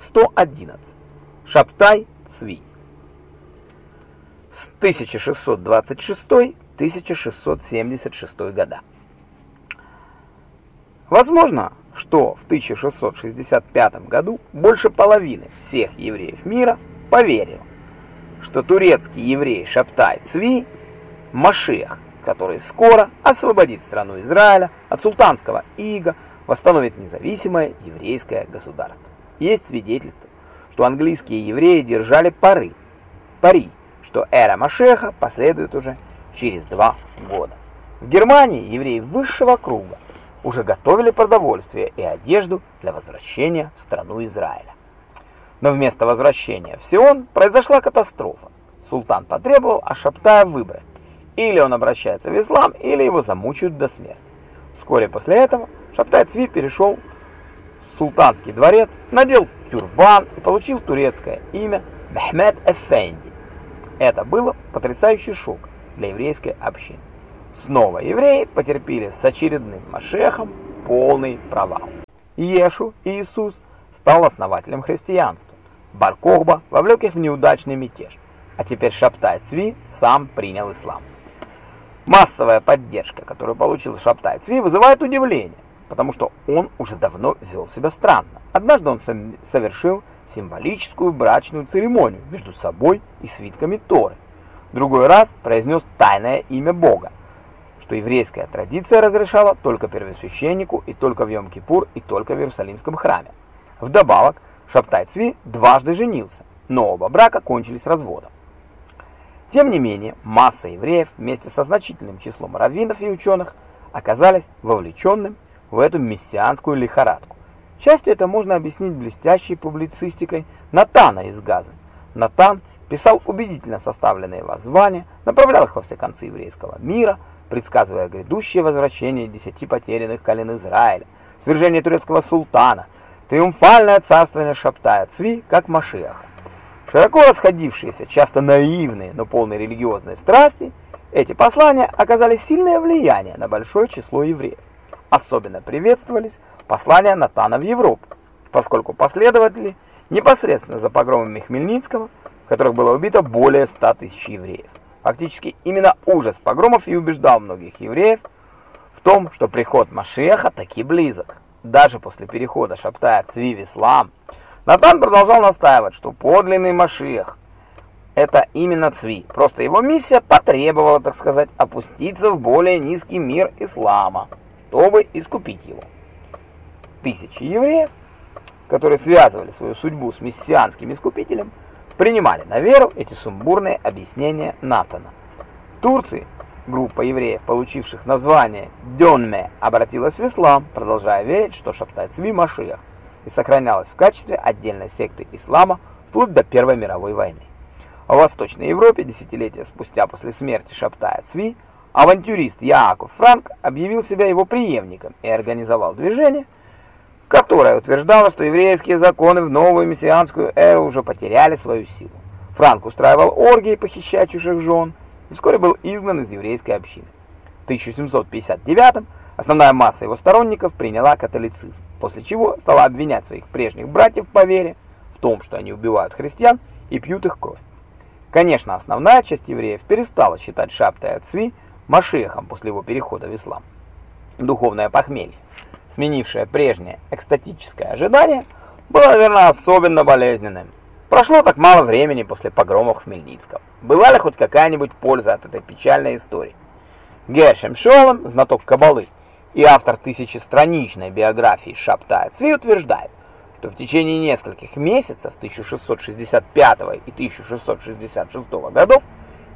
111. Шаптай Цви. С 1626-1676 года. Возможно, что в 1665 году больше половины всех евреев мира поверил, что турецкий еврей Шаптай Цви – Машех, который скоро освободит страну Израиля от султанского ига, восстановит независимое еврейское государство. Есть свидетельство, что английские евреи держали пары, пари, что эра Машеха последует уже через два года. В Германии евреи высшего круга уже готовили продовольствие и одежду для возвращения в страну Израиля. Но вместо возвращения в Сион произошла катастрофа. Султан потребовал Ашаптая выбрать. Или он обращается в ислам, или его замучают до смерти. Вскоре после этого Шаптай Цви перешел султанский дворец, надел тюрбан и получил турецкое имя Мехмед Эфенди. Это было потрясающий шок для еврейской общины. Снова евреи потерпели с очередным Машехом полный провал. Иешу, Иисус, стал основателем христианства. Бар-Кохба вовлек их в неудачный мятеж, а теперь Шаптай Цви сам принял ислам. Массовая поддержка, которую получил Шаптай Цви, вызывает удивление, потому что он уже давно вел себя странно. Однажды он совершил символическую брачную церемонию между собой и свитками Торы. Другой раз произнес тайное имя Бога, что еврейская традиция разрешала только первосвященнику и только в Йом-Кипур и только в Иерусалимском храме. Вдобавок, Шаптай Цви дважды женился, но оба брака кончились разводом. Тем не менее, масса евреев вместе со значительным числом раввинов и ученых оказались вовлеченным в эту мессианскую лихорадку. Частью это можно объяснить блестящей публицистикой Натана из Газы. Натан писал убедительно составленные воззвания, направлял их во все концы еврейского мира, предсказывая грядущее возвращение десяти потерянных колен Израиля, свержение турецкого султана, триумфальное царствование Шаптая Цви, как Машиаха. Широко расходившиеся, часто наивные, но полные религиозной страсти, эти послания оказали сильное влияние на большое число евреев. Особенно приветствовались послания Натана в Европу, поскольку последователи непосредственно за погромами Хмельницкого, в которых было убито более 100 тысяч евреев. Фактически именно ужас погромов и убеждал многих евреев в том, что приход Машеха таки близок. Даже после перехода Шаптая Цви в ислам, Натан продолжал настаивать, что подлинный Машех – это именно Цви. Просто его миссия потребовала, так сказать, опуститься в более низкий мир ислама, чтобы искупить его. Тысячи евреев, которые связывали свою судьбу с мессианским искупителем, принимали на веру эти сумбурные объяснения Натана. В Турции группа евреев, получивших название Дёнме, обратилась в ислам, продолжая верить, что Шабтай Цви Машиах, и сохранялась в качестве отдельной секты ислама вплоть до Первой мировой войны. В Восточной Европе десятилетия спустя после смерти Шабтая Цви авантюрист Яаков Франк объявил себя его преемником и организовал движение – которая утверждала, что еврейские законы в новую мессианскую эру уже потеряли свою силу. Франк устраивал оргии, похищая чужих жен, и вскоре был изгнан из еврейской общины. В 1759 основная масса его сторонников приняла католицизм, после чего стала обвинять своих прежних братьев по вере в том, что они убивают христиан и пьют их кровь. Конечно, основная часть евреев перестала считать Шабта Цви Машехом после его перехода в ислам. Духовное похмелье сменившее прежнее экстатическое ожидание, было, наверное, особенно болезненным. Прошло так мало времени после погромов Хмельницкого. Была ли хоть какая-нибудь польза от этой печальной истории? Гершем Шолом, знаток Кабалы и автор тысячестраничной биографии Шаптая Цви утверждает, что в течение нескольких месяцев 1665 и 1666 годов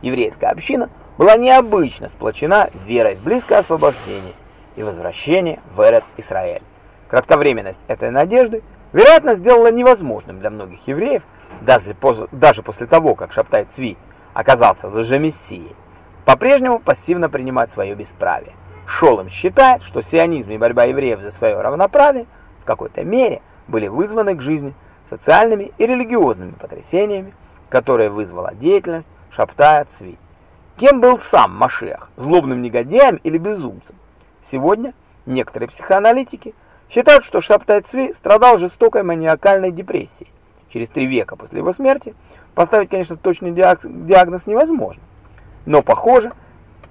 еврейская община была необычно сплочена верой в близкое освобождение и возвращение в Эрец-Исраэль. Кратковременность этой надежды, вероятно, сделала невозможным для многих евреев, даже после того, как Шаптай Цви оказался лжемессией, по-прежнему пассивно принимать свое бесправие. Шолом считает, что сионизм и борьба евреев за свое равноправие в какой-то мере были вызваны к жизни социальными и религиозными потрясениями, которые вызвала деятельность Шаптая Цви. Кем был сам Машех, злобным негодяем или безумцем? Сегодня некоторые психоаналитики Считают, что Шабтай Цви страдал жестокой маниакальной депрессией. Через три века после его смерти поставить, конечно, точный диагноз невозможно. Но, похоже,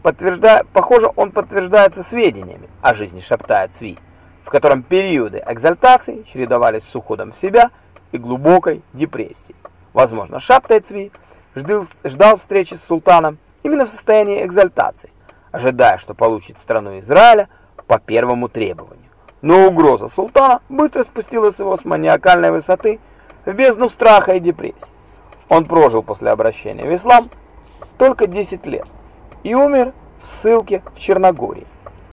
похоже он подтверждается сведениями о жизни Шабтая Цви, в котором периоды экзальтации чередовались с уходом в себя и глубокой депрессией. Возможно, Шабтай Цви ждал встречи с султаном именно в состоянии экзальтации, ожидая, что получит страну Израиля по первому требованию. Но угроза султана быстро спустилась его с маниакальной высоты в бездну страха и депрессии. Он прожил после обращения в ислам только 10 лет и умер в ссылке в Черногории.